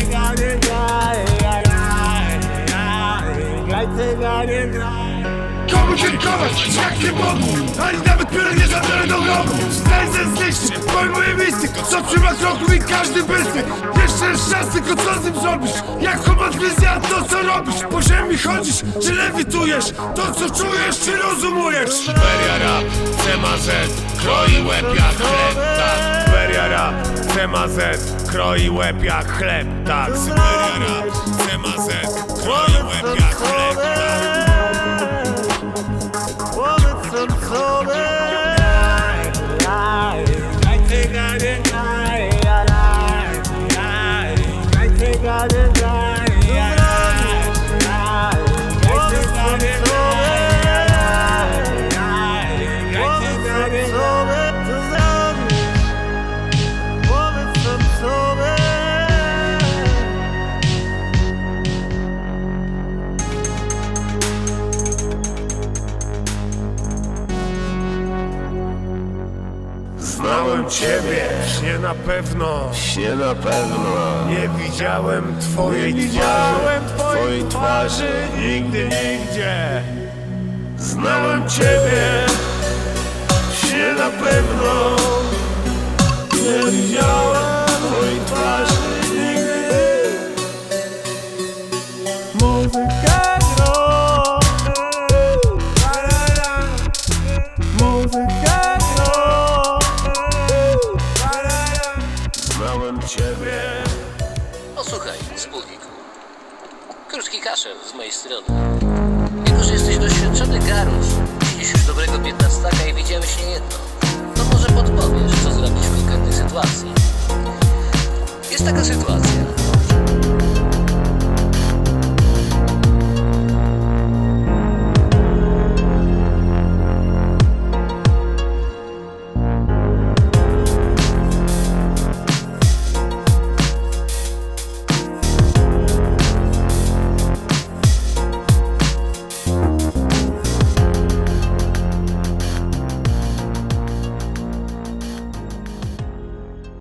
nie graj, grajcie na nie graj Komu dziękować, jak nie Bogu Ani nawet pióra nie zabiorę do grobu. Serce zniszczy, pojmuję mistyko Co trzyma kroku i każdy bystek Jeszcze szans, tylko co z nim zrobisz? Jak chomat wizja, to co robisz? Po ziemi chodzisz, czy lewitujesz? To co czujesz, czy rozumujesz? Beria rap, CMZ, kroi łeb jak chleb. Tak, beria rap. CMZ, kroi łeb jak chleb, tak Beria rap, CMZ, kroi łeb jak chleb, tak Znałem ciebie, nie na pewno. Nie na pewno. Nie widziałem twojej widziałem twarzy. twojej twarzy Nigdy, nigdzie. Znałem ciebie Posłuchaj, wspólniku. Krótki kaszel z mojej strony. Jako, że jesteś doświadczony garus, widzisz już dobrego piętnastaka i widziałeś niejedno, to może podpowiesz, co zrobić w konkretnej sytuacji. Jest taka sytuacja.